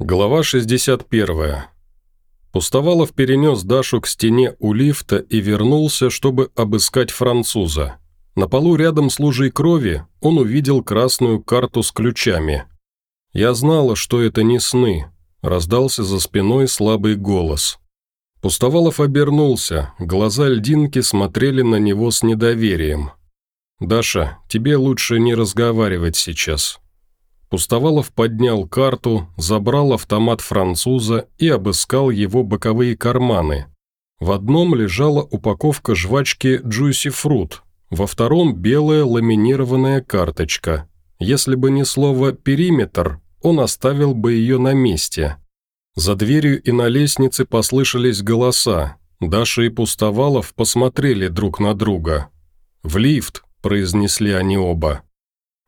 Глава 61. Пустовалов перенес Дашу к стене у лифта и вернулся, чтобы обыскать француза. На полу рядом с лужей крови он увидел красную карту с ключами. «Я знала, что это не сны», – раздался за спиной слабый голос. Пустовалов обернулся, глаза льдинки смотрели на него с недоверием. «Даша, тебе лучше не разговаривать сейчас», Пустовалов поднял карту, забрал автомат француза и обыскал его боковые карманы. В одном лежала упаковка жвачки Juicy Fruit, во втором – белая ламинированная карточка. Если бы не слово «периметр», он оставил бы ее на месте. За дверью и на лестнице послышались голоса. Даша и Пустовалов посмотрели друг на друга. «В лифт», – произнесли они оба.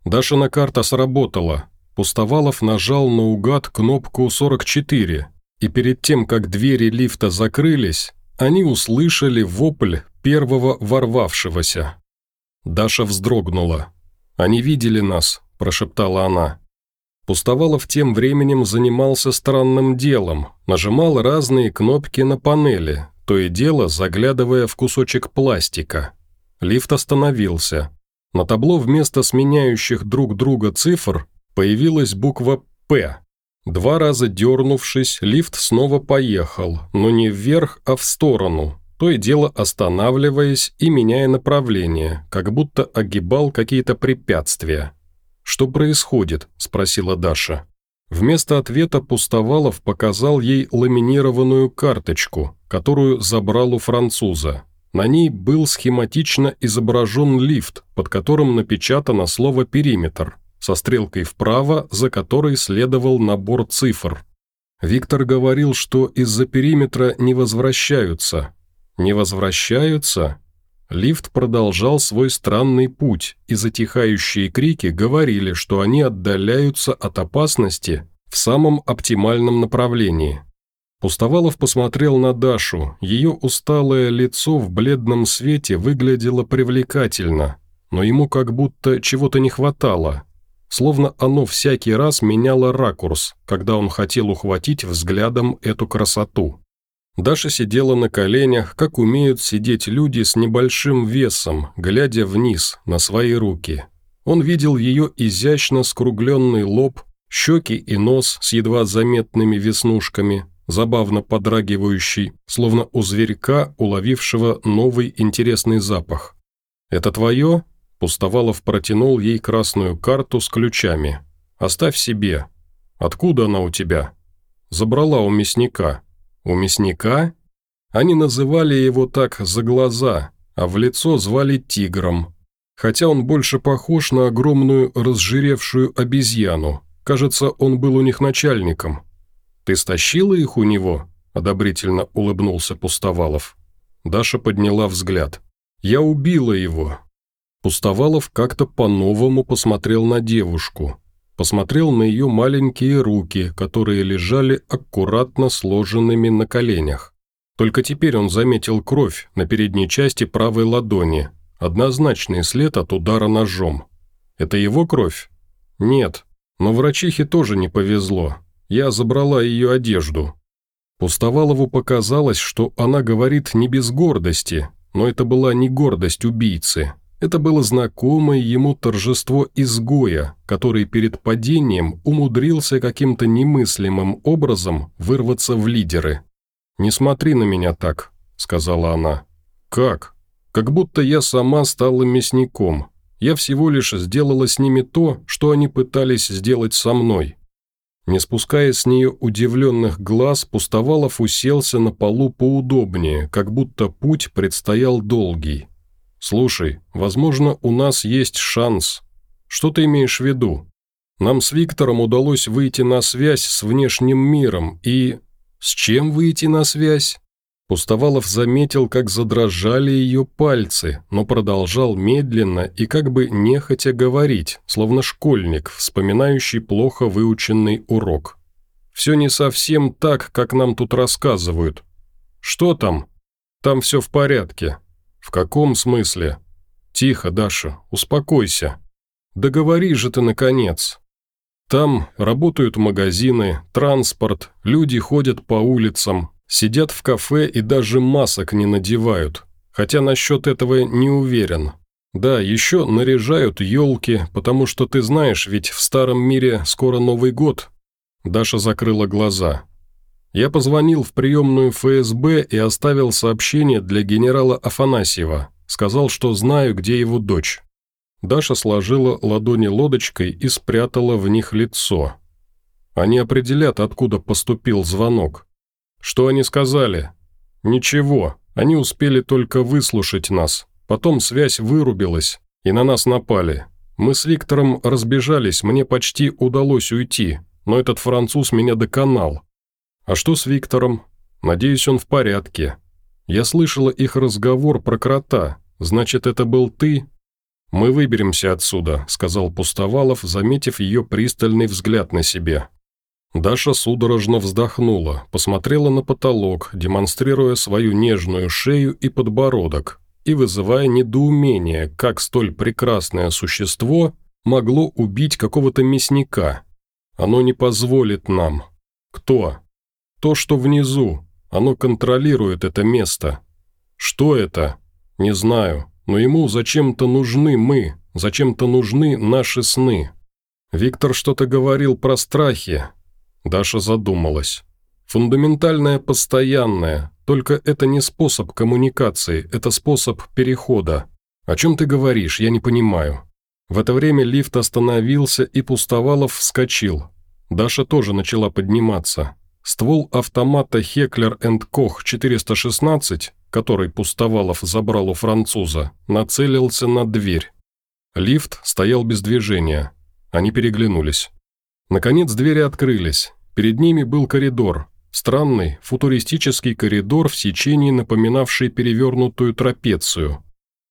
Дашина карта сработала. Пустовалов нажал наугад кнопку 44, и перед тем, как двери лифта закрылись, они услышали вопль первого ворвавшегося. Даша вздрогнула. «Они видели нас», – прошептала она. Пустовалов тем временем занимался странным делом, нажимал разные кнопки на панели, то и дело заглядывая в кусочек пластика. Лифт остановился. На табло вместо сменяющих друг друга цифр появилась буква «П». Два раза дернувшись, лифт снова поехал, но не вверх, а в сторону, то и дело останавливаясь и меняя направление, как будто огибал какие-то препятствия. «Что происходит?» – спросила Даша. Вместо ответа Пустовалов показал ей ламинированную карточку, которую забрал у француза. На ней был схематично изображен лифт, под которым напечатано слово «периметр», со стрелкой вправо, за которой следовал набор цифр. Виктор говорил, что из-за периметра не возвращаются. Не возвращаются? Лифт продолжал свой странный путь, и затихающие крики говорили, что они отдаляются от опасности в самом оптимальном направлении. Пустовалов посмотрел на Дашу, ее усталое лицо в бледном свете выглядело привлекательно, но ему как будто чего-то не хватало – словно оно всякий раз меняло ракурс, когда он хотел ухватить взглядом эту красоту. Даша сидела на коленях, как умеют сидеть люди с небольшим весом, глядя вниз, на свои руки. Он видел ее изящно скругленный лоб, щеки и нос с едва заметными веснушками, забавно подрагивающий, словно у зверька, уловившего новый интересный запах. «Это твое?» Пустовалов протянул ей красную карту с ключами. «Оставь себе. Откуда она у тебя?» «Забрала у мясника». «У мясника?» Они называли его так за глаза, а в лицо звали тигром. Хотя он больше похож на огромную разжиревшую обезьяну. Кажется, он был у них начальником. «Ты стащила их у него?» – одобрительно улыбнулся Пустовалов. Даша подняла взгляд. «Я убила его. Пустовалов как-то по-новому посмотрел на девушку. Посмотрел на ее маленькие руки, которые лежали аккуратно сложенными на коленях. Только теперь он заметил кровь на передней части правой ладони, однозначный след от удара ножом. Это его кровь? Нет, но врачихе тоже не повезло. Я забрала ее одежду. Пустовалову показалось, что она говорит не без гордости, но это была не гордость убийцы, это было знакомое ему торжество изгоя, который перед падением умудрился каким-то немыслимым образом вырваться в лидеры. «Не смотри на меня так», — сказала она. «Как? Как будто я сама стала мясником. Я всего лишь сделала с ними то, что они пытались сделать со мной». Не спуская с нее удивленных глаз, Пустовалов уселся на полу поудобнее, как будто путь предстоял долгий. «Слушай, возможно, у нас есть шанс. Что ты имеешь в виду? Нам с Виктором удалось выйти на связь с внешним миром и... С чем выйти на связь?» Пустовалов заметил, как задрожали ее пальцы, но продолжал медленно и как бы нехотя говорить, словно школьник, вспоминающий плохо выученный урок. «Все не совсем так, как нам тут рассказывают. Что там? Там все в порядке. «В каком смысле?» «Тихо, Даша, успокойся. Договори же ты, наконец». Там работают магазины, транспорт, люди ходят по улицам, сидят в кафе и даже масок не надевают. Хотя насчет этого не уверен. Да, еще наряжают елки, потому что ты знаешь, ведь в старом мире скоро Новый год. Даша закрыла глаза. Я позвонил в приемную ФСБ и оставил сообщение для генерала Афанасьева. Сказал, что знаю, где его дочь. Даша сложила ладони лодочкой и спрятала в них лицо. Они определят, откуда поступил звонок. Что они сказали? Ничего, они успели только выслушать нас. Потом связь вырубилась, и на нас напали. Мы с Виктором разбежались, мне почти удалось уйти, но этот француз меня доконал. А что с Виктором? Надеюсь, он в порядке. Я слышала их разговор про крота. Значит, это был ты? «Мы выберемся отсюда», – сказал Пустовалов, заметив ее пристальный взгляд на себе. Даша судорожно вздохнула, посмотрела на потолок, демонстрируя свою нежную шею и подбородок, и вызывая недоумение, как столь прекрасное существо могло убить какого-то мясника. Оно не позволит нам. Кто? То, что внизу. Оно контролирует это место. Что это? Не знаю но ему зачем-то нужны мы, зачем-то нужны наши сны. Виктор что-то говорил про страхи. Даша задумалась. Фундаментальное постоянное, только это не способ коммуникации, это способ перехода. О чем ты говоришь, я не понимаю. В это время лифт остановился, и Пустовалов вскочил. Даша тоже начала подниматься. Ствол автомата «Хеклер энд Кох 416» который Пустовалов забрал у француза, нацелился на дверь. Лифт стоял без движения. Они переглянулись. Наконец двери открылись. Перед ними был коридор. Странный, футуристический коридор в сечении, напоминавший перевернутую трапецию.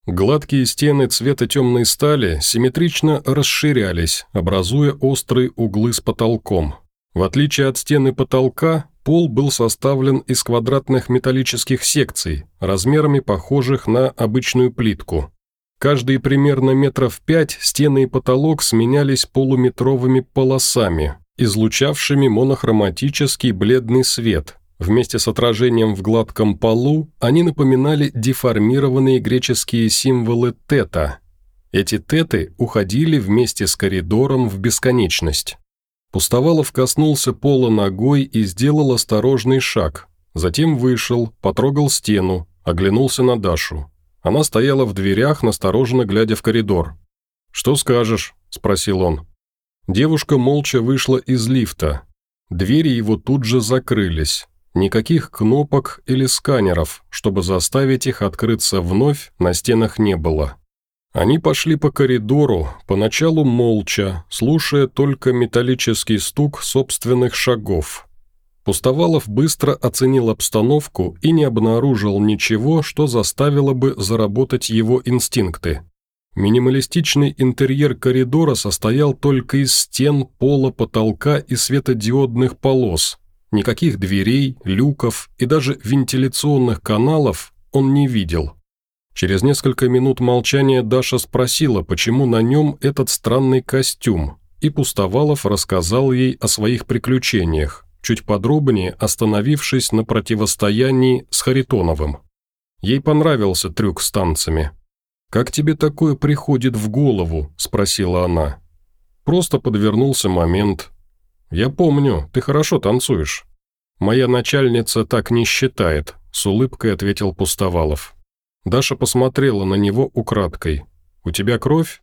Гладкие стены цвета темной стали симметрично расширялись, образуя острые углы с потолком. В отличие от стены потолка, Пол был составлен из квадратных металлических секций, размерами похожих на обычную плитку. Каждые примерно метров пять стены и потолок сменялись полуметровыми полосами, излучавшими монохроматический бледный свет. Вместе с отражением в гладком полу они напоминали деформированные греческие символы тета. Эти теты уходили вместе с коридором в бесконечность. Пустовалов коснулся пола ногой и сделал осторожный шаг. Затем вышел, потрогал стену, оглянулся на Дашу. Она стояла в дверях, настороженно глядя в коридор. «Что скажешь?» – спросил он. Девушка молча вышла из лифта. Двери его тут же закрылись. Никаких кнопок или сканеров, чтобы заставить их открыться вновь, на стенах не было. Они пошли по коридору, поначалу молча, слушая только металлический стук собственных шагов. Пустовалов быстро оценил обстановку и не обнаружил ничего, что заставило бы заработать его инстинкты. Минималистичный интерьер коридора состоял только из стен, пола, потолка и светодиодных полос. Никаких дверей, люков и даже вентиляционных каналов он не видел – Через несколько минут молчания Даша спросила, почему на нем этот странный костюм, и Пустовалов рассказал ей о своих приключениях, чуть подробнее остановившись на противостоянии с Харитоновым. Ей понравился трюк с танцами. «Как тебе такое приходит в голову?» – спросила она. Просто подвернулся момент. «Я помню, ты хорошо танцуешь». «Моя начальница так не считает», – с улыбкой ответил Пустовалов. Даша посмотрела на него украдкой. «У тебя кровь?»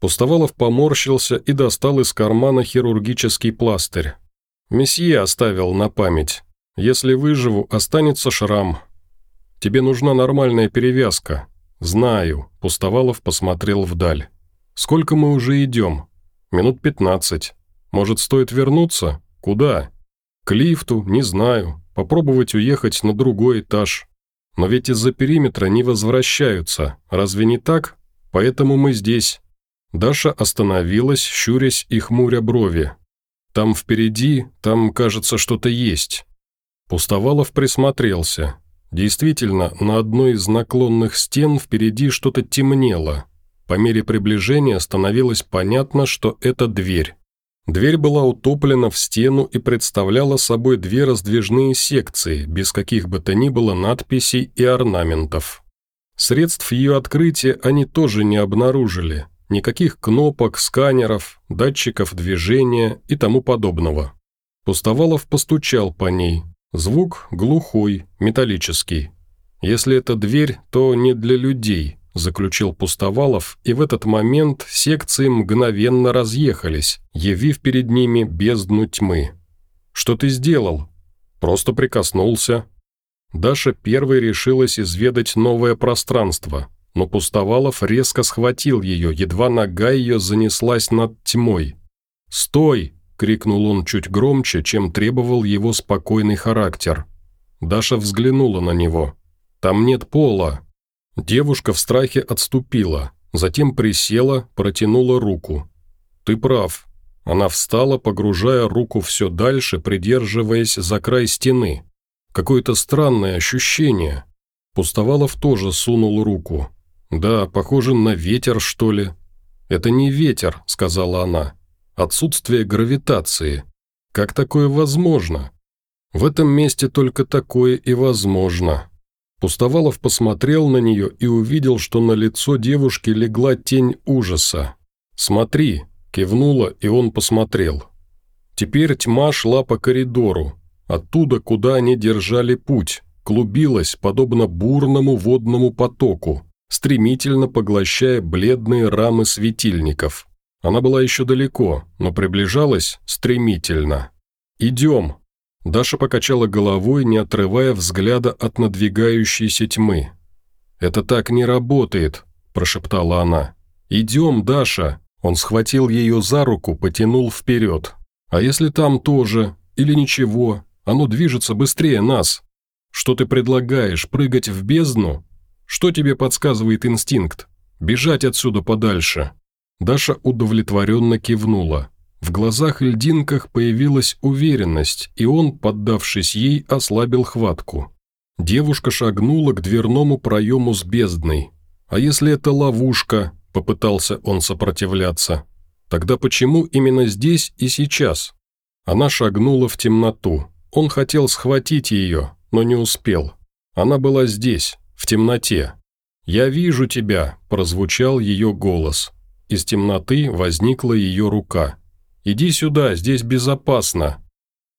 Пустовалов поморщился и достал из кармана хирургический пластырь. «Месье оставил на память. Если выживу, останется шрам. Тебе нужна нормальная перевязка». «Знаю», – Пустовалов посмотрел вдаль. «Сколько мы уже идем?» «Минут пятнадцать. Может, стоит вернуться? Куда?» «К лифту, не знаю. Попробовать уехать на другой этаж. Но ведь из-за периметра не возвращаются, разве не так? Поэтому мы здесь». Даша остановилась, щурясь и хмуря брови. «Там впереди, там, кажется, что-то есть». Пустовалов присмотрелся. Действительно, на одной из наклонных стен впереди что-то темнело. По мере приближения становилось понятно, что это дверь. Дверь была утоплена в стену и представляла собой две раздвижные секции, без каких бы то ни было надписей и орнаментов. Средств ее открытия они тоже не обнаружили. Никаких кнопок, сканеров, датчиков движения и тому подобного. Пустовалов постучал по ней. Звук глухой, металлический. Если это дверь, то не для людей, заключил Пустовалов, и в этот момент секции мгновенно разъехались, явив перед ними бездну тьмы. «Что ты сделал?» «Просто прикоснулся», Даша первой решилась изведать новое пространство, но Пустовалов резко схватил ее, едва нога ее занеслась над тьмой. «Стой!» – крикнул он чуть громче, чем требовал его спокойный характер. Даша взглянула на него. «Там нет пола». Девушка в страхе отступила, затем присела, протянула руку. «Ты прав». Она встала, погружая руку все дальше, придерживаясь за край стены. Какое-то странное ощущение. Пустовалов тоже сунул руку. «Да, похоже на ветер, что ли». «Это не ветер», — сказала она. «Отсутствие гравитации. Как такое возможно?» «В этом месте только такое и возможно». Пустовалов посмотрел на нее и увидел, что на лицо девушки легла тень ужаса. «Смотри», — кивнула, и он посмотрел. Теперь тьма шла по коридору, Оттуда, куда они держали путь, клубилась, подобно бурному водному потоку, стремительно поглощая бледные рамы светильников. Она была еще далеко, но приближалась стремительно. «Идем!» Даша покачала головой, не отрывая взгляда от надвигающейся тьмы. «Это так не работает», – прошептала она. «Идем, Даша!» Он схватил ее за руку, потянул вперед. «А если там тоже? Или ничего? Оно движется быстрее нас. Что ты предлагаешь, прыгать в бездну? Что тебе подсказывает инстинкт? Бежать отсюда подальше». Даша удовлетворенно кивнула. В глазах льдинках появилась уверенность, и он, поддавшись ей, ослабил хватку. Девушка шагнула к дверному проему с бездной. «А если это ловушка?» – попытался он сопротивляться. «Тогда почему именно здесь и сейчас?» Она шагнула в темноту. Он хотел схватить ее, но не успел. Она была здесь, в темноте. «Я вижу тебя», – прозвучал ее голос. Из темноты возникла ее рука. «Иди сюда, здесь безопасно».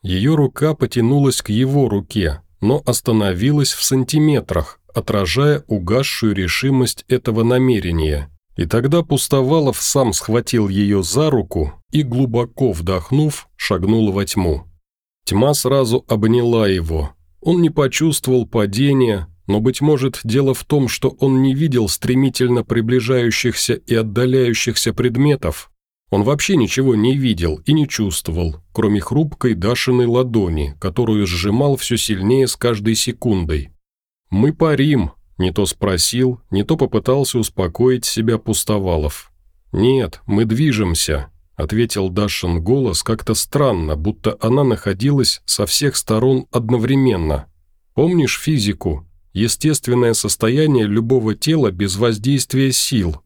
Ее рука потянулась к его руке, но остановилась в сантиметрах, отражая угасшую решимость этого намерения. И тогда Пустовалов сам схватил ее за руку и, глубоко вдохнув, шагнул во тьму. Тьма сразу обняла его. Он не почувствовал падения, но, быть может, дело в том, что он не видел стремительно приближающихся и отдаляющихся предметов. Он вообще ничего не видел и не чувствовал, кроме хрупкой Дашиной ладони, которую сжимал все сильнее с каждой секундой. «Мы парим», – не то спросил, не то попытался успокоить себя Пустовалов. «Нет, мы движемся», – ответил Дашин голос как-то странно, будто она находилась со всех сторон одновременно. «Помнишь физику? Естественное состояние любого тела без воздействия сил.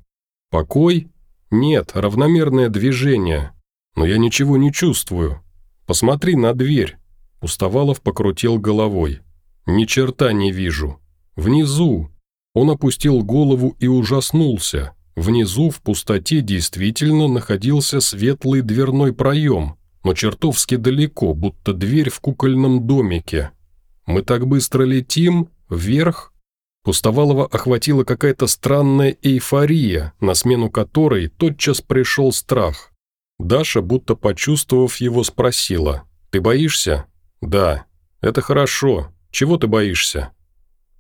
Покой? Нет, равномерное движение. Но я ничего не чувствую. Посмотри на дверь». Уставалов покрутил головой. «Ни черта не вижу. Внизу». Он опустил голову и ужаснулся. Внизу в пустоте действительно находился светлый дверной проем, но чертовски далеко, будто дверь в кукольном домике. «Мы так быстро летим? Вверх?» Пустовалова охватила какая-то странная эйфория, на смену которой тотчас пришел страх. Даша, будто почувствовав его, спросила, «Ты боишься?» «Да». «Это хорошо. Чего ты боишься?»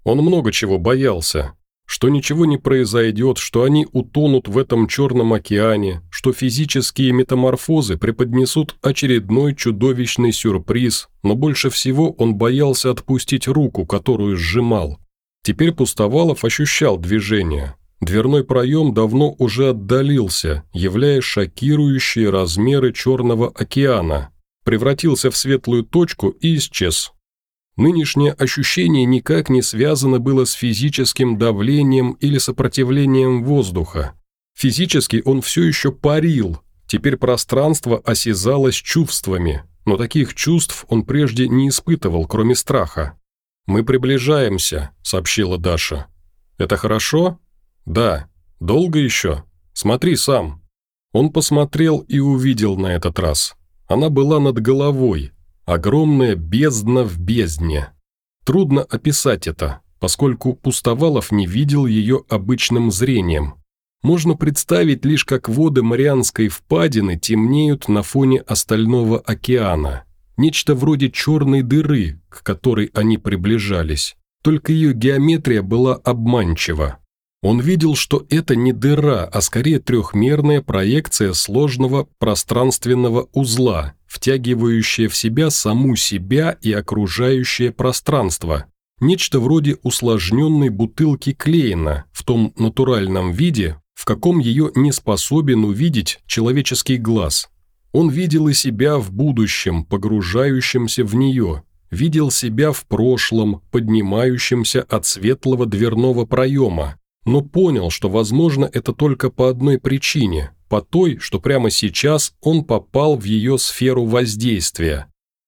Он много чего боялся, что ничего не произойдет, что они утонут в этом черном океане, что физические метаморфозы преподнесут очередной чудовищный сюрприз, но больше всего он боялся отпустить руку, которую сжимал. Теперь Пустовалов ощущал движение. Дверной проем давно уже отдалился, являя шокирующие размеры Черного океана. Превратился в светлую точку и исчез. Нынешнее ощущение никак не связано было с физическим давлением или сопротивлением воздуха. Физически он все еще парил, Теперь пространство осязалось чувствами, но таких чувств он прежде не испытывал, кроме страха. «Мы приближаемся», — сообщила Даша. «Это хорошо?» «Да. Долго еще? Смотри сам». Он посмотрел и увидел на этот раз. Она была над головой. Огромная бездна в бездне. Трудно описать это, поскольку Пустовалов не видел ее обычным зрением. Можно представить лишь, как воды Марианской впадины темнеют на фоне остального океана. Нечто вроде черной дыры, к которой они приближались. Только ее геометрия была обманчива. Он видел, что это не дыра, а скорее трехмерная проекция сложного пространственного узла, втягивающая в себя саму себя и окружающее пространство. Нечто вроде усложненной бутылки Клейна в том натуральном виде, в каком ее не способен увидеть человеческий глаз. Он видел и себя в будущем, погружающемся в нее, видел себя в прошлом, поднимающемся от светлого дверного проема, но понял, что возможно это только по одной причине, по той, что прямо сейчас он попал в ее сферу воздействия.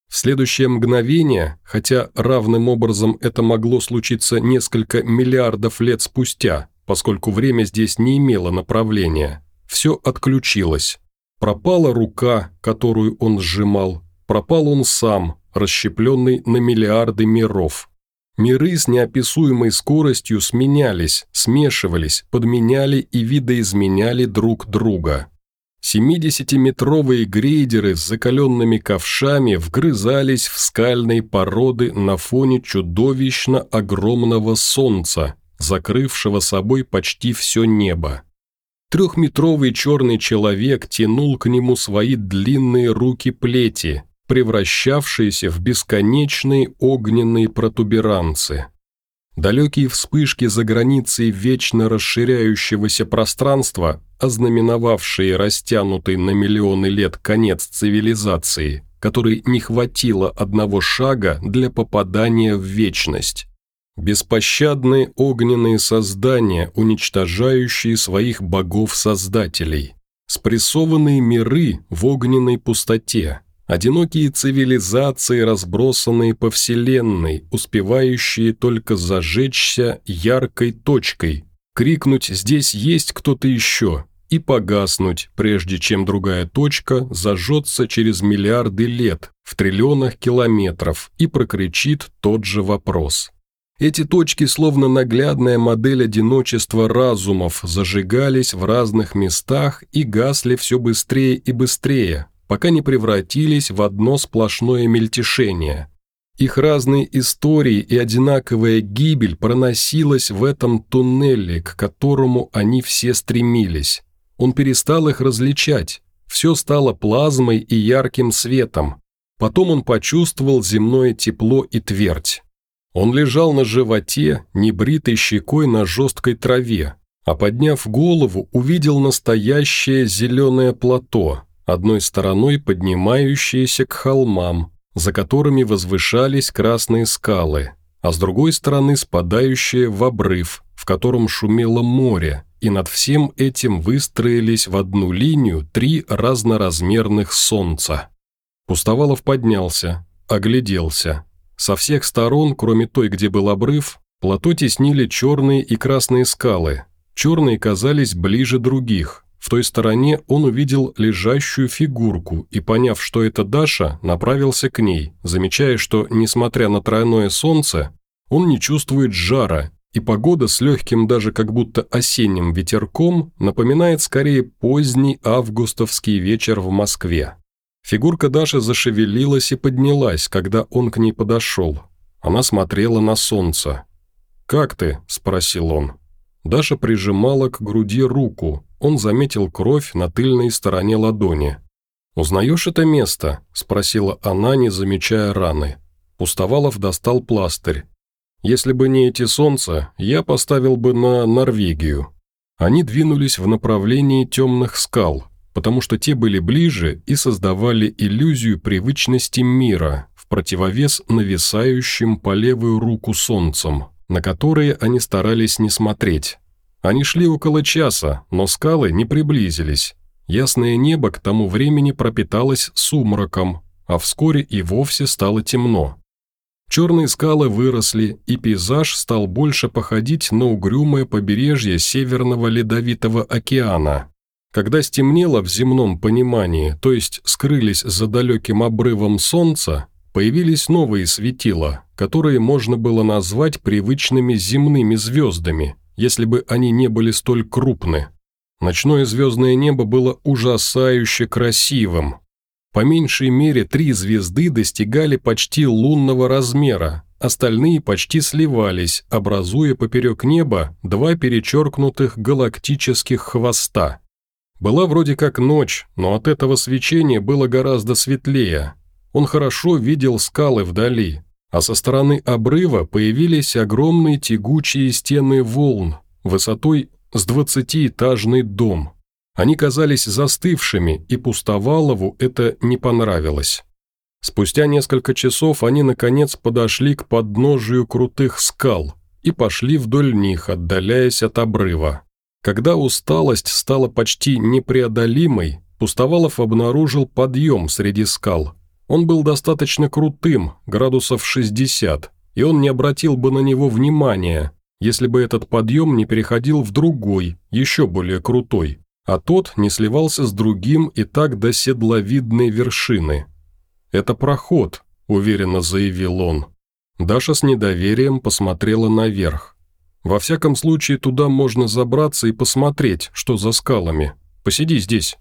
В следующее мгновение, хотя равным образом это могло случиться несколько миллиардов лет спустя, поскольку время здесь не имело направления, все отключилось. Пропала рука, которую он сжимал, пропал он сам, расщепленный на миллиарды миров – Миры с неописуемой скоростью сменялись, смешивались, подменяли и видоизменяли друг друга. 70-метровые грейдеры с закаленными ковшами вгрызались в скальные породы на фоне чудовищно огромного солнца, закрывшего собой почти все небо. Трехметровый черный человек тянул к нему свои длинные руки-плети, превращавшиеся в бесконечные огненные протуберанцы. Далекие вспышки за границей вечно расширяющегося пространства, ознаменовавшие растянутый на миллионы лет конец цивилизации, которой не хватило одного шага для попадания в вечность. Беспощадные огненные создания, уничтожающие своих богов-создателей. Спрессованные миры в огненной пустоте, Одинокие цивилизации, разбросанные по Вселенной, успевающие только зажечься яркой точкой, крикнуть «здесь есть кто-то еще» и погаснуть, прежде чем другая точка зажжется через миллиарды лет, в триллионах километров, и прокричит тот же вопрос. Эти точки, словно наглядная модель одиночества разумов, зажигались в разных местах и гасли все быстрее и быстрее, пока не превратились в одно сплошное мельтешение. Их разные истории и одинаковая гибель проносилась в этом туннеле, к которому они все стремились. Он перестал их различать. Все стало плазмой и ярким светом. Потом он почувствовал земное тепло и твердь. Он лежал на животе, небритой щекой на жесткой траве, а подняв голову, увидел настоящее зеленое плато, одной стороной поднимающиеся к холмам, за которыми возвышались красные скалы, а с другой стороны спадающие в обрыв, в котором шумело море, и над всем этим выстроились в одну линию три разноразмерных солнца. Пустовалов поднялся, огляделся. Со всех сторон, кроме той, где был обрыв, плато теснили черные и красные скалы. Черные казались ближе других, в той стороне он увидел лежащую фигурку и, поняв, что это Даша, направился к ней, замечая, что, несмотря на тройное солнце, он не чувствует жара, и погода с легким даже как будто осенним ветерком напоминает скорее поздний августовский вечер в Москве. Фигурка Даши зашевелилась и поднялась, когда он к ней подошел. Она смотрела на солнце. «Как ты?» – спросил он. Даша прижимала к груди руку, он заметил кровь на тыльной стороне ладони. «Узнаешь это место?» – спросила она, не замечая раны. Пустовалов достал пластырь. «Если бы не эти солнца, я поставил бы на Норвегию». Они двинулись в направлении темных скал, потому что те были ближе и создавали иллюзию привычности мира в противовес нависающим по левую руку солнцам, на которые они старались не смотреть. Они шли около часа, но скалы не приблизились. Ясное небо к тому времени пропиталось сумраком, а вскоре и вовсе стало темно. Черные скалы выросли, и пейзаж стал больше походить на угрюмое побережье Северного Ледовитого океана. Когда стемнело в земном понимании, то есть скрылись за далеким обрывом солнца, появились новые светила, которые можно было назвать привычными земными звездами, если бы они не были столь крупны. Ночное звездное небо было ужасающе красивым, по меньшей мере три звезды достигали почти лунного размера, остальные почти сливались, образуя поперек неба два перечеркнутых галактических хвоста. Была вроде как ночь, но от этого свечения было гораздо светлее. Он хорошо видел скалы вдали, а со стороны обрыва появились огромные тягучие стены волн, высотой с двадцатиэтажный дом. Они казались застывшими, и Пустовалову это не понравилось. Спустя несколько часов они, наконец, подошли к подножию крутых скал и пошли вдоль них, отдаляясь от обрыва. Когда усталость стала почти непреодолимой, Пустовалов обнаружил подъем среди скал. Он был достаточно крутым, градусов 60, и он не обратил бы на него внимания, если бы этот подъем не переходил в другой, еще более крутой, а тот не сливался с другим и так до седловидной вершины. «Это проход», – уверенно заявил он. Даша с недоверием посмотрела наверх. «Во всяком случае, туда можно забраться и посмотреть, что за скалами. Посиди здесь».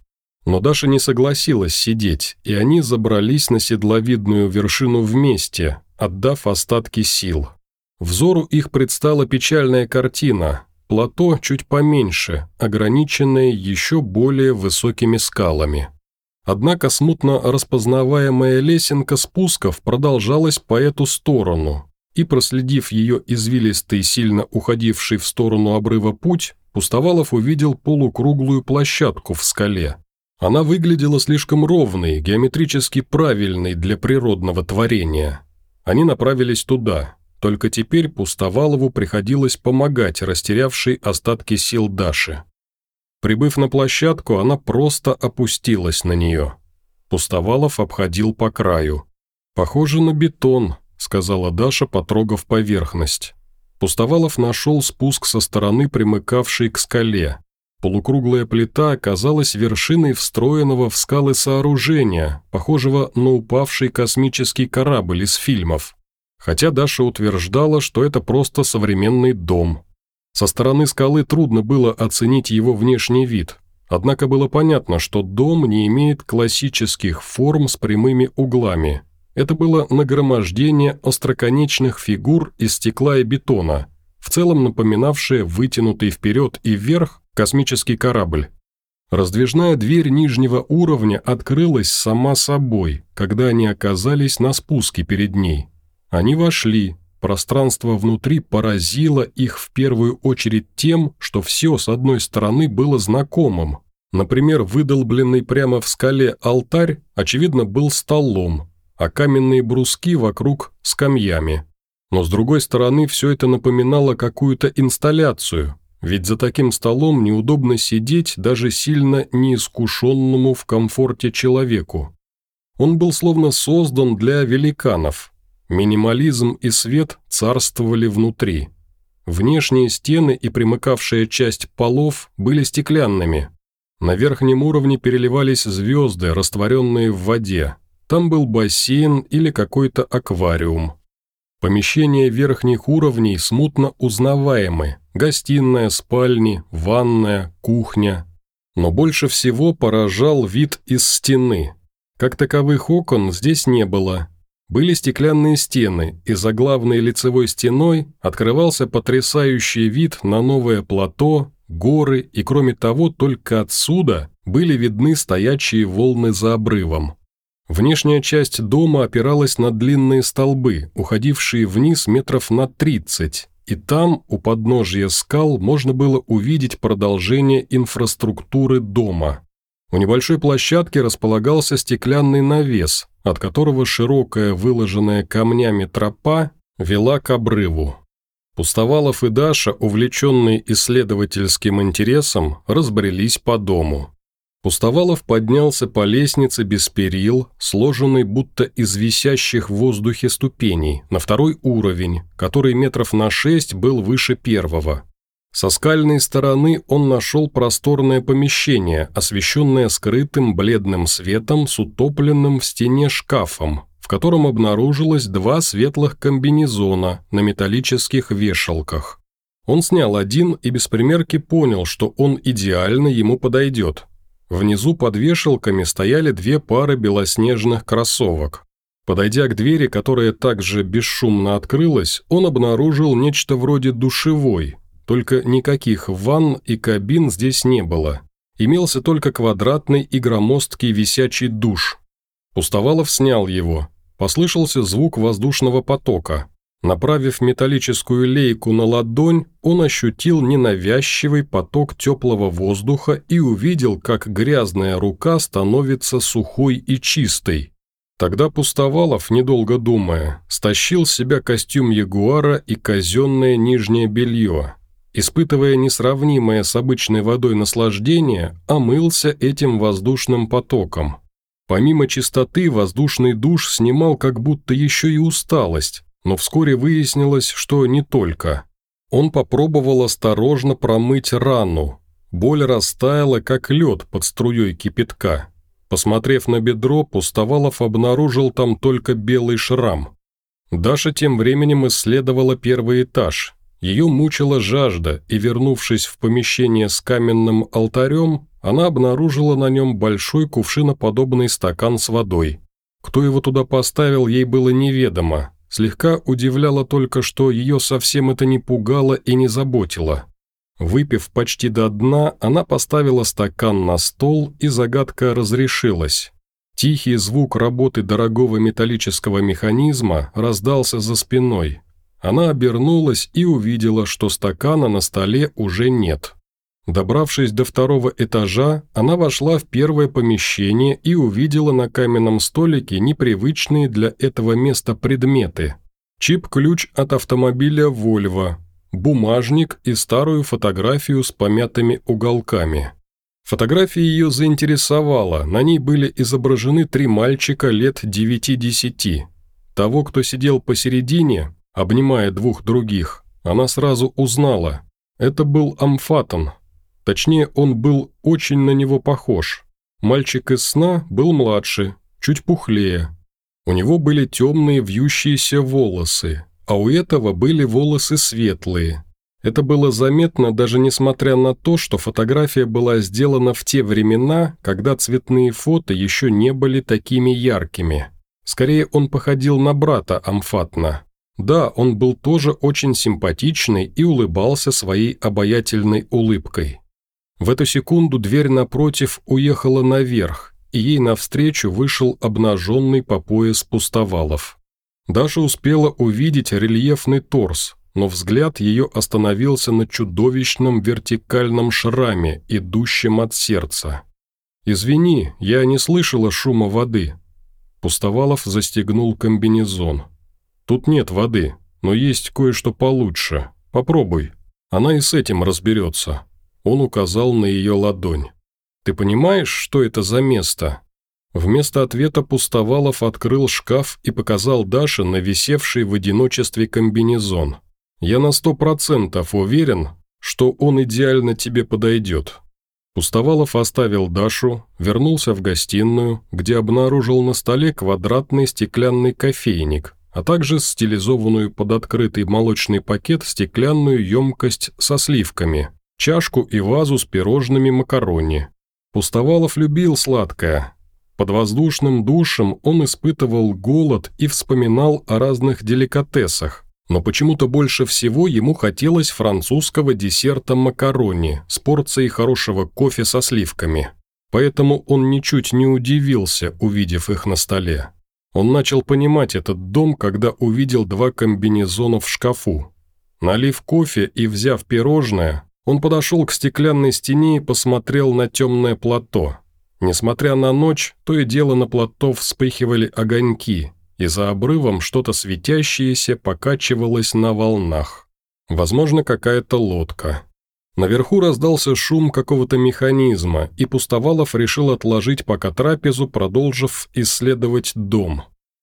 Но Даша не согласилась сидеть, и они забрались на седловидную вершину вместе, отдав остатки сил. Взору их предстала печальная картина, Плато чуть поменьше, ограниченное еще более высокими скалами. Однако смутно распознаваемая лесенка спусков продолжалась по эту сторону, и, проследив ее извилистый, сильно уходивший в сторону обрыва путь, Пустовалов увидел полукруглую площадку в скале. Она выглядела слишком ровной, геометрически правильной для природного творения. Они направились туда, только теперь Пустовалову приходилось помогать растерявшей остатки сил Даши. Прибыв на площадку, она просто опустилась на нее. Пустовалов обходил по краю. «Похоже на бетон», — сказала Даша, потрогав поверхность. Пустовалов нашел спуск со стороны, примыкавшей к скале. Полукруглая плита оказалась вершиной встроенного в скалы сооружения, похожего на упавший космический корабль из фильмов хотя Даша утверждала, что это просто современный дом. Со стороны скалы трудно было оценить его внешний вид, однако было понятно, что дом не имеет классических форм с прямыми углами. Это было нагромождение остроконечных фигур из стекла и бетона, в целом напоминавшее вытянутый вперед и вверх космический корабль. Раздвижная дверь нижнего уровня открылась сама собой, когда они оказались на спуске перед ней. Они вошли. Пространство внутри поразило их в первую очередь тем, что все с одной стороны было знакомым. Например, выдолбленный прямо в скале алтарь, очевидно, был столом, а каменные бруски вокруг – скамьями. Но с другой стороны, все это напоминало какую-то инсталляцию, ведь за таким столом неудобно сидеть даже сильно неискушенному в комфорте человеку. Он был словно создан для великанов, Минимализм и свет царствовали внутри. Внешние стены и примыкавшая часть полов были стеклянными. На верхнем уровне переливались звезды, растворенные в воде. Там был бассейн или какой-то аквариум. Помещения верхних уровней смутно узнаваемы. Гостиная, спальни, ванная, кухня. Но больше всего поражал вид из стены. Как таковых окон здесь не было, были стеклянные стены, и за главной лицевой стеной открывался потрясающий вид на новое плато, горы, и кроме того, только отсюда были видны стоячие волны за обрывом. Внешняя часть дома опиралась на длинные столбы, уходившие вниз метров на 30, и там, у подножия скал, можно было увидеть продолжение инфраструктуры дома. У небольшой площадки располагался стеклянный навес, от которого широкая, выложенная камнями тропа вела к обрыву. Пустовалов и Даша, увлеченные исследовательским интересом, разбрелись по дому. Пустовалов поднялся по лестнице без перил, сложенной будто из висящих в воздухе ступеней, на второй уровень, который метров на шесть был выше первого. Со скальной стороны он нашел просторное помещение, освещенное скрытым бледным светом с утопленным в стене шкафом, в котором обнаружилось два светлых комбинезона на металлических вешалках. Он снял один и без примерки понял, что он идеально ему подойдет – Внизу под вешалками стояли две пары белоснежных кроссовок. Подойдя к двери, которая также бесшумно открылась, он обнаружил нечто вроде душевой, только никаких ванн и кабин здесь не было. Имелся только квадратный и громоздкий висячий душ. Пустовалов снял его. Послышался звук воздушного потока. Направив металлическую лейку на ладонь, он ощутил ненавязчивый поток теплого воздуха и увидел, как грязная рука становится сухой и чистой. Тогда Пустовалов, недолго думая, стащил с себя костюм ягуара и казенное нижнее белье. Испытывая несравнимое с обычной водой наслаждение, омылся этим воздушным потоком. Помимо чистоты, воздушный душ снимал как будто еще и усталость, но вскоре выяснилось, что не только. Он попробовал осторожно промыть рану. Боль растаяла, как лед под струей кипятка. Посмотрев на бедро, Пустовалов обнаружил там только белый шрам. Даша тем временем исследовала первый этаж. Ее мучила жажда, и, вернувшись в помещение с каменным алтарем, она обнаружила на нем большой кувшиноподобный стакан с водой. Кто его туда поставил, ей было неведомо, Слегка удивляло только, что ее совсем это не пугало и не заботило. Выпив почти до дна, она поставила стакан на стол, и загадка разрешилась. Тихий звук работы дорогого металлического механизма раздался за спиной. Она обернулась и увидела, что стакана на столе уже нет. Добравшись до второго этажа, она вошла в первое помещение и увидела на каменном столике непривычные для этого места предметы. Чип-ключ от автомобиля «Вольво», бумажник и старую фотографию с помятыми уголками. Фотография ее заинтересовала, на ней были изображены три мальчика лет 9-10. Того, кто сидел посередине, обнимая двух других, она сразу узнала. Это был Амфатон, Точнее, он был очень на него похож. Мальчик из сна был младше, чуть пухлее. У него были темные вьющиеся волосы, а у этого были волосы светлые. Это было заметно даже несмотря на то, что фотография была сделана в те времена, когда цветные фото еще не были такими яркими. Скорее, он походил на брата Амфатна. Да, он был тоже очень симпатичный и улыбался своей обаятельной улыбкой. В эту секунду дверь напротив уехала наверх, и ей навстречу вышел обнаженный по пояс Пустовалов. Даша успела увидеть рельефный торс, но взгляд ее остановился на чудовищном вертикальном шраме, идущем от сердца. «Извини, я не слышала шума воды». Пустовалов застегнул комбинезон. «Тут нет воды, но есть кое-что получше. Попробуй. Она и с этим разберется». Он указал на ее ладонь. «Ты понимаешь, что это за место?» Вместо ответа Пустовалов открыл шкаф и показал Даше на висевший в одиночестве комбинезон. «Я на сто процентов уверен, что он идеально тебе подойдет». Пустовалов оставил Дашу, вернулся в гостиную, где обнаружил на столе квадратный стеклянный кофейник, а также стилизованную под открытый молочный пакет стеклянную емкость со сливками чашку и вазу с пирожными макарони. Пустовалов любил сладкое. Под воздушным душем он испытывал голод и вспоминал о разных деликатесах, но почему-то больше всего ему хотелось французского десерта макарони с порцией хорошего кофе со сливками. Поэтому он ничуть не удивился, увидев их на столе. Он начал понимать этот дом, когда увидел два комбинезона в шкафу. Налив кофе и взяв пирожное, он подошел к стеклянной стене и посмотрел на темное плато. Несмотря на ночь, то и дело на плато вспыхивали огоньки, и за обрывом что-то светящееся покачивалось на волнах. Возможно, какая-то лодка. Наверху раздался шум какого-то механизма, и Пустовалов решил отложить пока трапезу, продолжив исследовать дом.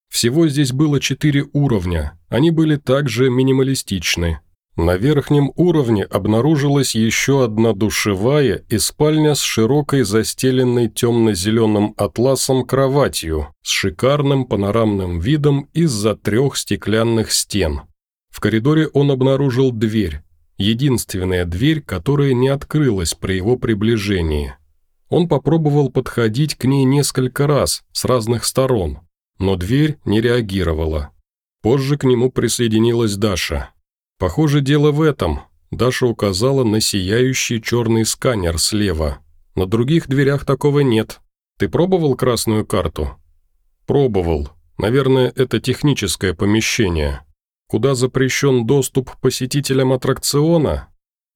Всего здесь было четыре уровня, они были также минималистичны. На верхнем уровне обнаружилась еще одна душевая и спальня с широкой застеленной темно-зеленым атласом кроватью с шикарным панорамным видом из-за трех стеклянных стен. В коридоре он обнаружил дверь, единственная дверь, которая не открылась при его приближении. Он попробовал подходить к ней несколько раз с разных сторон, но дверь не реагировала. Позже к нему присоединилась Даша. Похоже, дело в этом. Даша указала на сияющий черный сканер слева. На других дверях такого нет. Ты пробовал красную карту? Пробовал. Наверное, это техническое помещение. Куда запрещен доступ посетителям аттракциона?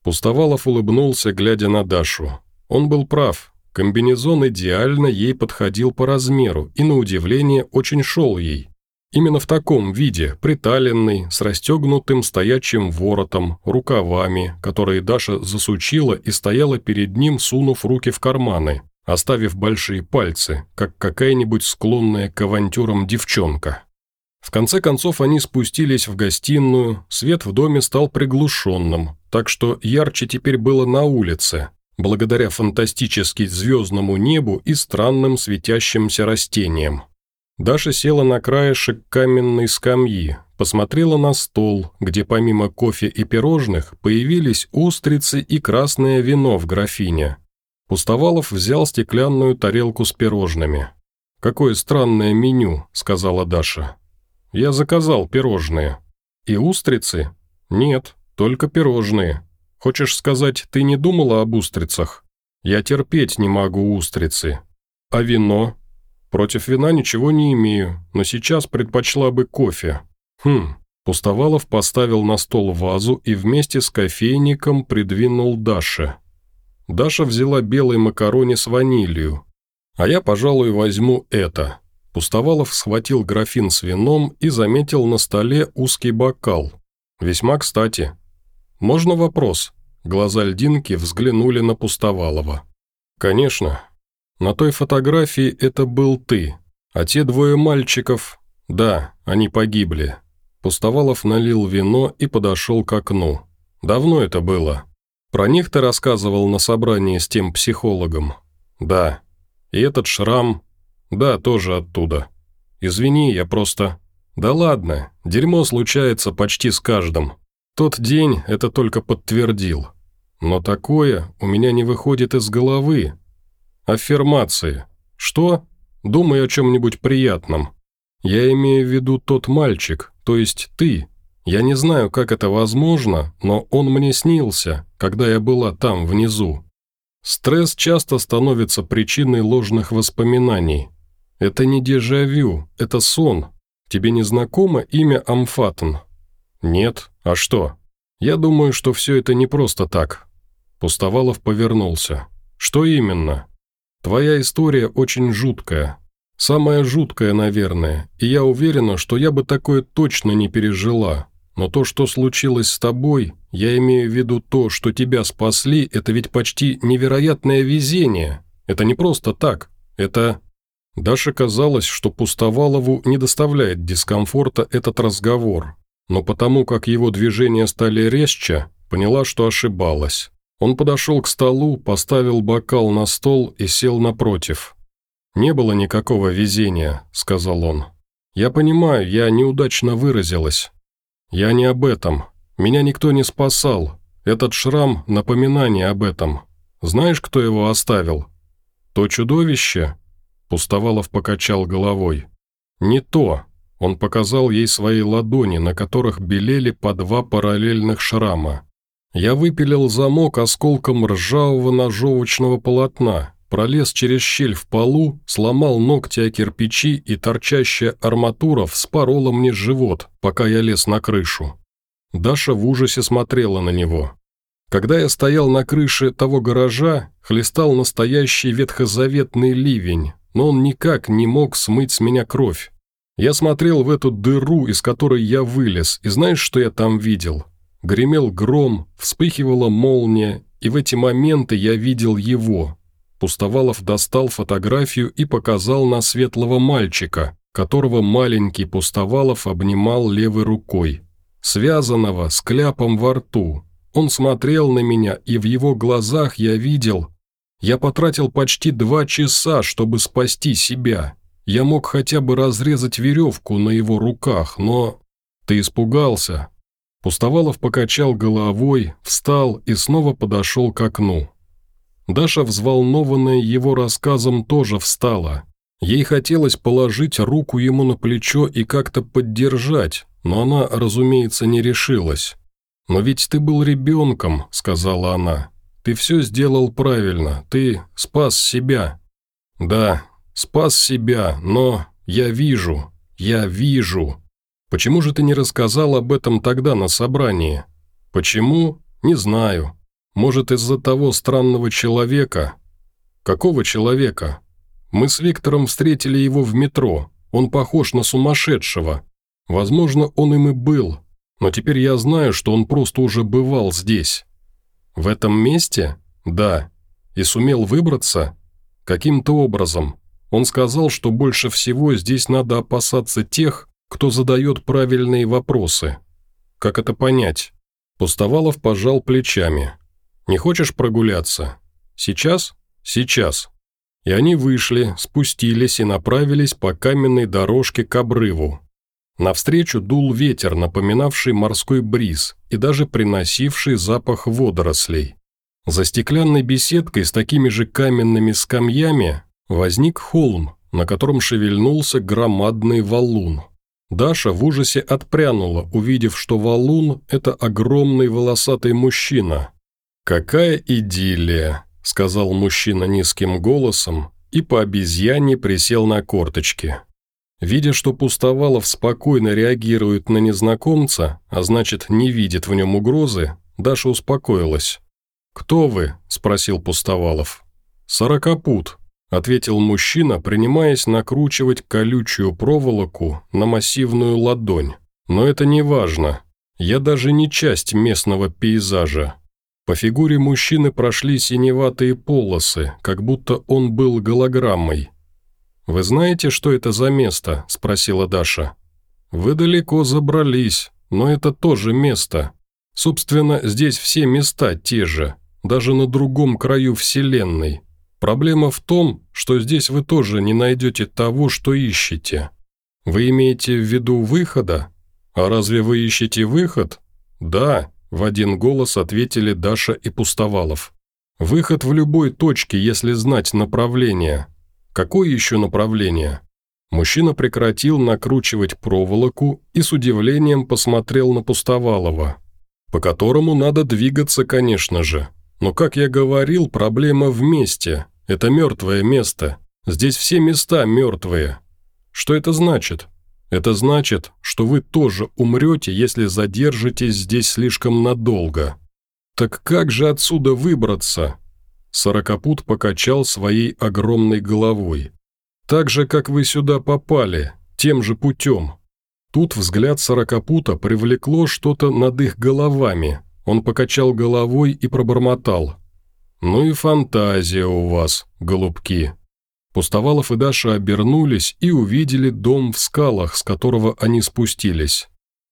Пустовалов улыбнулся, глядя на Дашу. Он был прав. Комбинезон идеально ей подходил по размеру и, на удивление, очень шел ей. Именно в таком виде, приталенный, с расстегнутым стоячим воротом, рукавами, которые Даша засучила и стояла перед ним, сунув руки в карманы, оставив большие пальцы, как какая-нибудь склонная к авантюрам девчонка. В конце концов они спустились в гостиную, свет в доме стал приглушенным, так что ярче теперь было на улице, благодаря фантастически звездному небу и странным светящимся растениям. Даша села на краешек каменной скамьи, посмотрела на стол, где помимо кофе и пирожных появились устрицы и красное вино в графине. Пустовалов взял стеклянную тарелку с пирожными. «Какое странное меню», — сказала Даша. «Я заказал пирожные». «И устрицы?» «Нет, только пирожные. Хочешь сказать, ты не думала об устрицах?» «Я терпеть не могу устрицы». «А вино?» «Против вина ничего не имею, но сейчас предпочла бы кофе». «Хм». Пустовалов поставил на стол вазу и вместе с кофейником придвинул Даше. Даша взяла белый макарони с ванилью. «А я, пожалуй, возьму это». Пустовалов схватил графин с вином и заметил на столе узкий бокал. Весьма кстати. «Можно вопрос?» Глаза льдинки взглянули на Пустовалова. «Конечно. На той фотографии это был ты. А те двое мальчиков... Да, они погибли». Пустовалов налил вино и подошел к окну. «Давно это было?» «Про них ты рассказывал на собрании с тем психологом?» «Да. И этот шрам...» «Да, тоже оттуда. Извини, я просто...» «Да ладно, дерьмо случается почти с каждым. Тот день это только подтвердил. Но такое у меня не выходит из головы. Аффирмации. Что? Думай о чем-нибудь приятном. Я имею в виду тот мальчик, то есть ты. Я не знаю, как это возможно, но он мне снился, когда я была там, внизу. Стресс часто становится причиной ложных воспоминаний, «Это не дежавю, это сон. Тебе не знакомо имя Амфатн?» «Нет. А что?» «Я думаю, что все это не просто так». Пустовалов повернулся. «Что именно?» «Твоя история очень жуткая. Самая жуткая, наверное, и я уверена, что я бы такое точно не пережила. Но то, что случилось с тобой, я имею в виду то, что тебя спасли, это ведь почти невероятное везение. Это не просто так. Это Даше казалось, что Пустовалову не доставляет дискомфорта этот разговор, но потому как его движения стали резче, поняла, что ошибалась. Он подошел к столу, поставил бокал на стол и сел напротив. «Не было никакого везения», — сказал он. «Я понимаю, я неудачно выразилась. Я не об этом. Меня никто не спасал. Этот шрам — напоминание об этом. Знаешь, кто его оставил? То чудовище, Пустовалов покачал головой. «Не то!» Он показал ей свои ладони, на которых белели по два параллельных шрама. Я выпилил замок осколком ржавого ножовочного полотна, пролез через щель в полу, сломал ногти о кирпичи и торчащая арматура вспорола мне живот, пока я лез на крышу. Даша в ужасе смотрела на него. Когда я стоял на крыше того гаража, хлестал настоящий ветхозаветный ливень, но он никак не мог смыть с меня кровь. Я смотрел в эту дыру, из которой я вылез, и знаешь, что я там видел? Гремел гром, вспыхивала молния, и в эти моменты я видел его. Пустовалов достал фотографию и показал на светлого мальчика, которого маленький Пустовалов обнимал левой рукой. Связанного, с кляпом во рту. Он смотрел на меня, и в его глазах я видел... Я потратил почти два часа, чтобы спасти себя. Я мог хотя бы разрезать веревку на его руках, но... Ты испугался. Пустовалов покачал головой, встал и снова подошел к окну. Даша, взволнованная его рассказом, тоже встала. Ей хотелось положить руку ему на плечо и как-то поддержать, но она, разумеется, не решилась. «Но ведь ты был ребенком», — сказала она. «Ты все сделал правильно, ты спас себя». «Да, спас себя, но я вижу, я вижу. Почему же ты не рассказал об этом тогда на собрании? Почему? Не знаю. Может, из-за того странного человека? Какого человека? Мы с Виктором встретили его в метро. Он похож на сумасшедшего. Возможно, он им и был. Но теперь я знаю, что он просто уже бывал здесь. В этом месте? Да. И сумел выбраться? Каким-то образом. Он сказал, что больше всего здесь надо опасаться тех, кто задает правильные вопросы. Как это понять? Пустовалов пожал плечами. Не хочешь прогуляться? Сейчас? Сейчас. И они вышли, спустились и направились по каменной дорожке к обрыву. Навстречу дул ветер, напоминавший морской бриз и даже приносивший запах водорослей. За стеклянной беседкой с такими же каменными скамьями возник холм, на котором шевельнулся громадный валун. Даша в ужасе отпрянула, увидев, что валун – это огромный волосатый мужчина, «Какая идиллия!» – сказал мужчина низким голосом и по обезьяне присел на корточки. Видя, что Пустовалов спокойно реагирует на незнакомца, а значит, не видит в нем угрозы, Даша успокоилась. «Кто вы?» – спросил Пустовалов. «Сорокопут», – ответил мужчина, принимаясь накручивать колючую проволоку на массивную ладонь. «Но это не важно. Я даже не часть местного пейзажа. По фигуре мужчины прошли синеватые полосы, как будто он был голограммой. «Вы знаете, что это за место?» – спросила Даша. «Вы далеко забрались, но это тоже место. Собственно, здесь все места те же, даже на другом краю Вселенной. Проблема в том, что здесь вы тоже не найдете того, что ищете. Вы имеете в виду выхода? А разве вы ищете выход? Да, в один голос ответили Даша и Пустовалов. «Выход в любой точке, если знать направление». «Какое еще направление?» Мужчина прекратил накручивать проволоку и с удивлением посмотрел на Пустовалова. «По которому надо двигаться, конечно же. Но, как я говорил, проблема в месте. Это мертвое место. Здесь все места мертвые. Что это значит?» Это значит, что вы тоже умрете, если задержитесь здесь слишком надолго. Так как же отсюда выбраться?» Сорокопут покачал своей огромной головой. «Так же, как вы сюда попали, тем же путем». Тут взгляд Сорокопута привлекло что-то над их головами. Он покачал головой и пробормотал. «Ну и фантазия у вас, голубки». Пустовалов и Даша обернулись и увидели дом в скалах, с которого они спустились.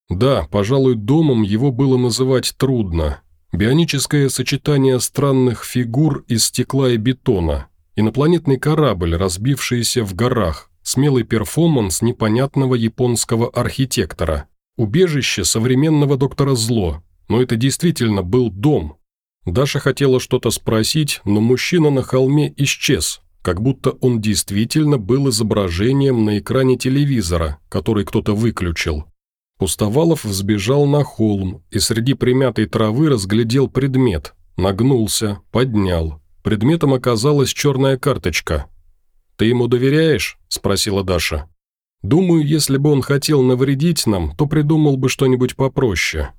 Да, пожалуй, домом его было называть трудно. Бионическое сочетание странных фигур из стекла и бетона, инопланетный корабль, разбившийся в горах, смелый перформанс непонятного японского архитектора, убежище современного доктора Зло, но это действительно был дом. Даша хотела что-то спросить, но мужчина на холме исчез, как будто он действительно был изображением на экране телевизора, который кто-то выключил. Пустовалов взбежал на холм и среди примятой травы разглядел предмет, нагнулся, поднял. Предметом оказалась черная карточка. «Ты ему доверяешь?» – спросила Даша. «Думаю, если бы он хотел навредить нам, то придумал бы что-нибудь попроще».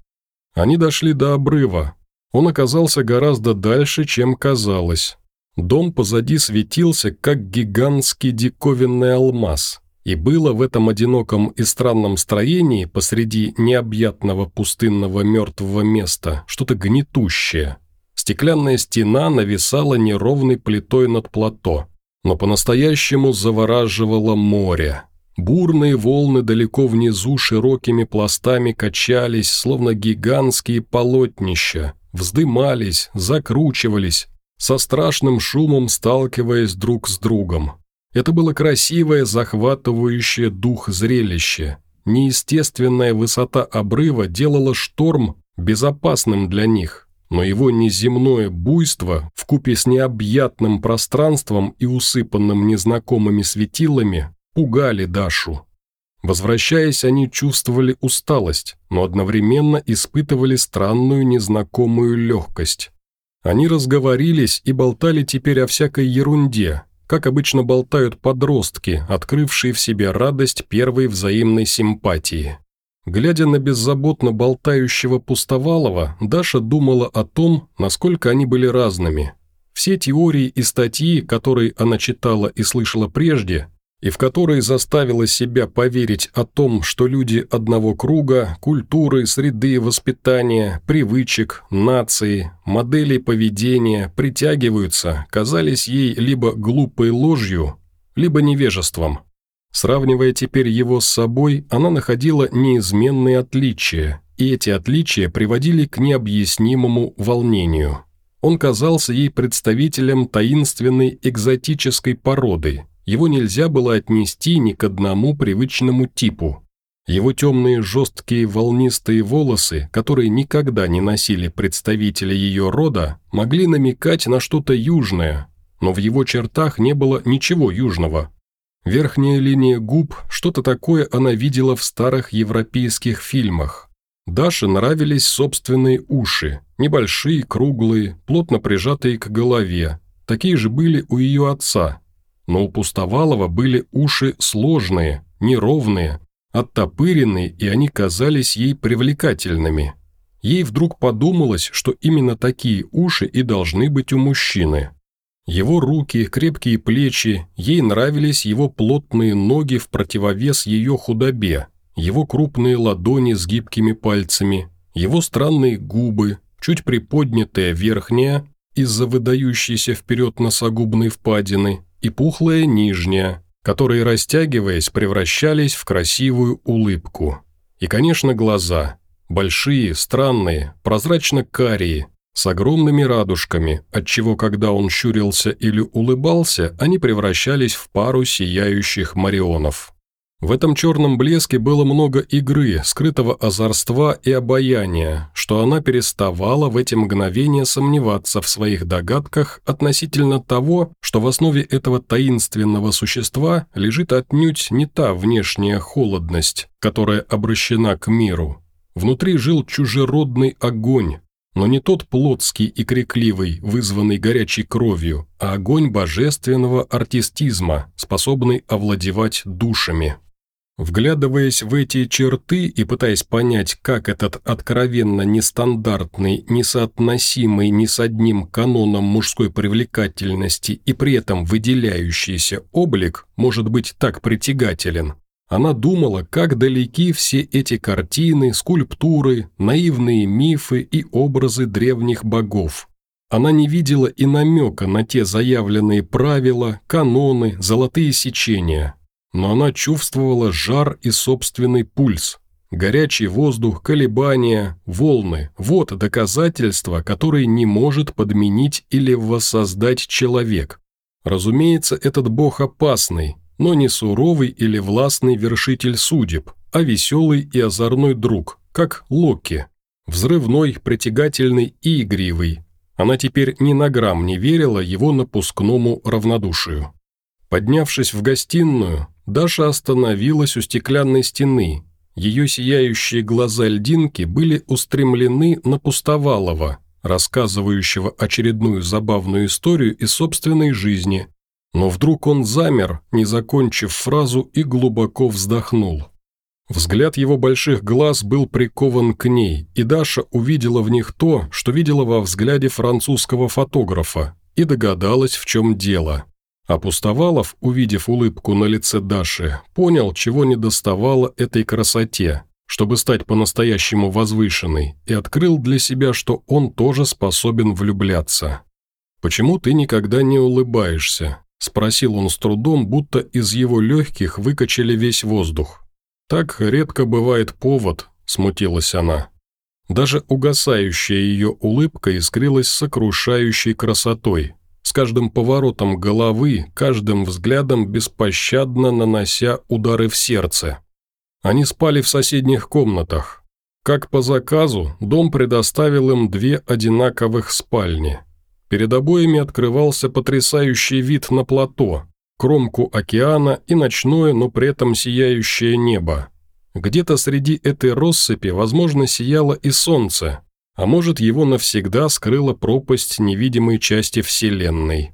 Они дошли до обрыва. Он оказался гораздо дальше, чем казалось. Дом позади светился, как гигантский диковинный алмаз, и было в этом одиноком и странном строении посреди необъятного пустынного мертвого места что-то гнетущее. Стеклянная стена нависала неровной плитой над плато, но по-настоящему завораживало море. Бурные волны далеко внизу широкими пластами качались, словно гигантские полотнища, вздымались, закручивались, со страшным шумом сталкиваясь друг с другом. Это было красивое, захватывающее дух зрелище. Неестественная высота обрыва делала шторм безопасным для них, но его неземное буйство, вкупе с необъятным пространством и усыпанным незнакомыми светилами, пугали Дашу. Возвращаясь, они чувствовали усталость, но одновременно испытывали странную незнакомую легкость. Они разговорились и болтали теперь о всякой ерунде, как обычно болтают подростки, открывшие в себе радость первой взаимной симпатии. Глядя на беззаботно болтающего Пустовалова, Даша думала о том, насколько они были разными. Все теории и статьи, которые она читала и слышала прежде, и в которой заставила себя поверить о том, что люди одного круга, культуры, среды воспитания, привычек, нации, моделей поведения притягиваются, казались ей либо глупой ложью, либо невежеством. Сравнивая теперь его с собой, она находила неизменные отличия, и эти отличия приводили к необъяснимому волнению. Он казался ей представителем таинственной экзотической породы – его нельзя было отнести ни к одному привычному типу. Его темные жесткие волнистые волосы, которые никогда не носили представители ее рода, могли намекать на что-то южное, но в его чертах не было ничего южного. Верхняя линия губ, что-то такое она видела в старых европейских фильмах. Даше нравились собственные уши, небольшие, круглые, плотно прижатые к голове. Такие же были у ее отца, но у Пустовалова были уши сложные, неровные, оттопыренные, и они казались ей привлекательными. Ей вдруг подумалось, что именно такие уши и должны быть у мужчины. Его руки, крепкие плечи, ей нравились его плотные ноги в противовес ее худобе, его крупные ладони с гибкими пальцами, его странные губы, чуть приподнятая верхняя, из-за выдающейся вперед носогубной впадины, и пухлая нижняя, которые, растягиваясь, превращались в красивую улыбку. И, конечно, глаза. Большие, странные, прозрачно-карие, с огромными радужками, отчего, когда он щурился или улыбался, они превращались в пару сияющих марионов. В этом черном блеске было много игры, скрытого озорства и обаяния, что она переставала в эти мгновения сомневаться в своих догадках относительно того, что в основе этого таинственного существа лежит отнюдь не та внешняя холодность, которая обращена к миру. Внутри жил чужеродный огонь, но не тот плотский и крикливый, вызванный горячей кровью, а огонь божественного артистизма, способный овладевать душами. Вглядываясь в эти черты и пытаясь понять, как этот откровенно нестандартный, несоотносимый ни с одним каноном мужской привлекательности и при этом выделяющийся облик может быть так притягателен, она думала, как далеки все эти картины, скульптуры, наивные мифы и образы древних богов. Она не видела и намека на те заявленные правила, каноны, золотые сечения – но она чувствовала жар и собственный пульс. Горячий воздух, колебания, волны – вот доказательства, которые не может подменить или воссоздать человек. Разумеется, этот бог опасный, но не суровый или властный вершитель судеб, а веселый и озорной друг, как Локи. Взрывной, притягательный и игривый. Она теперь ни на грамм не верила его напускному равнодушию. Поднявшись в гостиную, Даша остановилась у стеклянной стены. Ее сияющие глаза льдинки были устремлены на Пустовалова, рассказывающего очередную забавную историю из собственной жизни. Но вдруг он замер, не закончив фразу, и глубоко вздохнул. Взгляд его больших глаз был прикован к ней, и Даша увидела в них то, что видела во взгляде французского фотографа, и догадалась, в чем дело. А Пустовалов, увидев улыбку на лице Даши, понял, чего не доставало этой красоте, чтобы стать по-настоящему возвышенной, и открыл для себя, что он тоже способен влюбляться. «Почему ты никогда не улыбаешься?» – спросил он с трудом, будто из его легких выкачали весь воздух. «Так редко бывает повод», – смутилась она. Даже угасающая ее улыбка искрилась сокрушающей красотой, с каждым поворотом головы, каждым взглядом беспощадно нанося удары в сердце. Они спали в соседних комнатах. Как по заказу, дом предоставил им две одинаковых спальни – Перед обоями открывался потрясающий вид на плато, кромку океана и ночное, но при этом сияющее небо. Где-то среди этой россыпи, возможно, сияло и солнце, а может, его навсегда скрыла пропасть невидимой части Вселенной.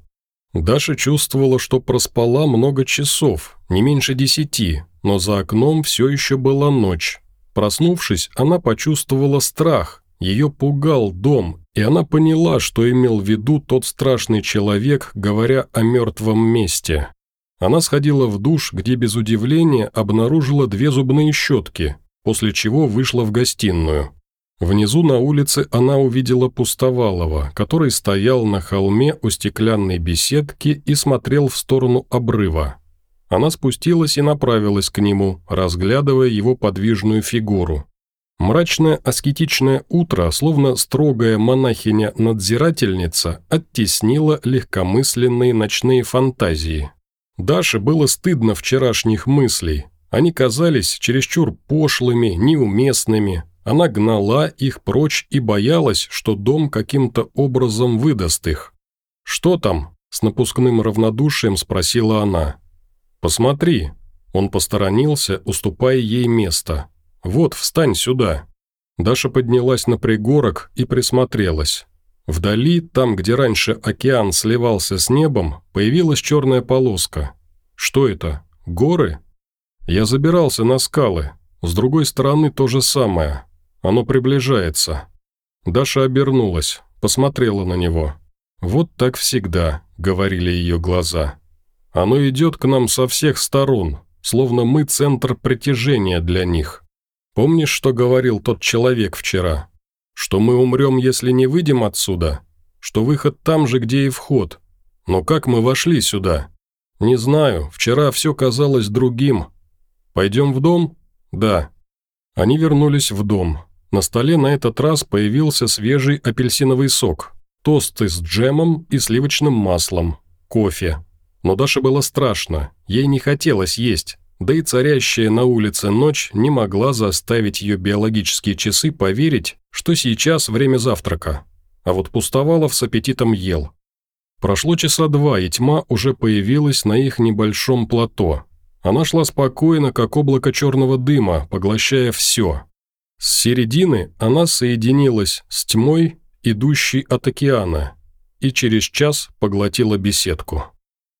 Даша чувствовала, что проспала много часов, не меньше десяти, но за окном все еще была ночь. Проснувшись, она почувствовала страх, ее пугал дом, и она поняла, что имел в виду тот страшный человек, говоря о мертвом месте. Она сходила в душ, где без удивления обнаружила две зубные щетки, после чего вышла в гостиную. Внизу на улице она увидела Пустовалова, который стоял на холме у стеклянной беседки и смотрел в сторону обрыва. Она спустилась и направилась к нему, разглядывая его подвижную фигуру. Мрачное аскетичное утро, словно строгая монахиня-надзирательница, оттеснило легкомысленные ночные фантазии. Даше было стыдно вчерашних мыслей. Они казались чересчур пошлыми, неуместными. Она гнала их прочь и боялась, что дом каким-то образом выдаст их. «Что там?» – с напускным равнодушием спросила она. «Посмотри». Он посторонился, уступая ей место. «Вот, встань сюда». Даша поднялась на пригорок и присмотрелась. Вдали, там, где раньше океан сливался с небом, появилась черная полоска. Что это? Горы? Я забирался на скалы. С другой стороны то же самое. Оно приближается. Даша обернулась, посмотрела на него. «Вот так всегда», — говорили ее глаза. «Оно идет к нам со всех сторон, словно мы центр притяжения для них. Помнишь, что говорил тот человек вчера? Что мы умрем, если не выйдем отсюда? Что выход там же, где и вход? Но как мы вошли сюда? Не знаю, вчера все казалось другим. Пойдем в дом? Да. Они вернулись в дом. На столе на этот раз появился свежий апельсиновый сок, тосты с джемом и сливочным маслом, кофе. Но Даше было страшно, ей не хотелось есть. Да и царящая на улице ночь не могла заставить ее биологические часы поверить, что сейчас время завтрака. А вот Пустовалов с аппетитом ел. Прошло часа два, и тьма уже появилась на их небольшом плато. Она шла спокойно, как облако черного дыма, поглощая все. С середины она соединилась с тьмой, идущей от океана, и через час поглотила беседку.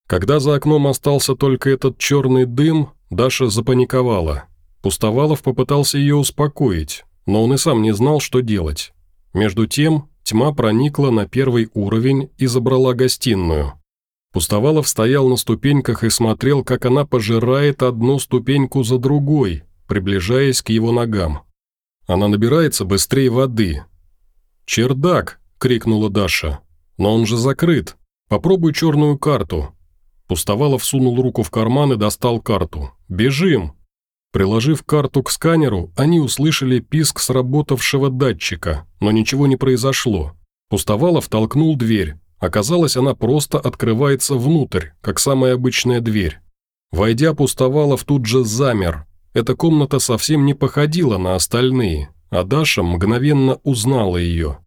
Когда за окном остался только этот черный дым, Даша запаниковала. Пустовалов попытался ее успокоить, но он и сам не знал, что делать. Между тем, тьма проникла на первый уровень и забрала гостиную. Пустовалов стоял на ступеньках и смотрел, как она пожирает одну ступеньку за другой, приближаясь к его ногам. Она набирается быстрее воды. «Чердак!» – крикнула Даша. «Но он же закрыт. Попробуй черную карту. Пустовалов сунул руку в карман и достал карту. «Бежим!» Приложив карту к сканеру, они услышали писк сработавшего датчика, но ничего не произошло. Пустовалов толкнул дверь. Оказалось, она просто открывается внутрь, как самая обычная дверь. Войдя, Пустовалов тут же замер. Эта комната совсем не походила на остальные, а Даша мгновенно узнала ее.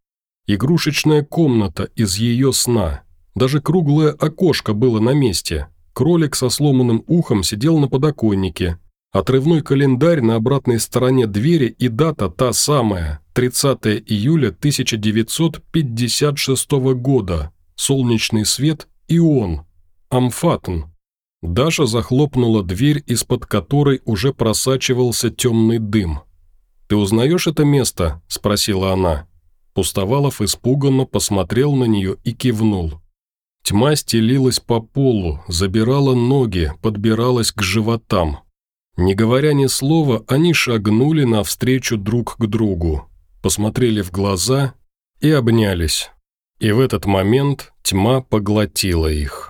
Игрушечная комната из ее сна – даже круглое окошко было на месте. Кролик со сломанным ухом сидел на подоконнике. Отрывной календарь на обратной стороне двери и дата та самая, 30 июля 1956 года. Солнечный свет и он. Амфатн. Даша захлопнула дверь, из-под которой уже просачивался темный дым. «Ты узнаешь это место?» – спросила она. Пустовалов испуганно посмотрел на нее и кивнул. Тьма стелилась по полу, забирала ноги, подбиралась к животам. Не говоря ни слова, они шагнули навстречу друг к другу, посмотрели в глаза и обнялись. И в этот момент тьма поглотила их.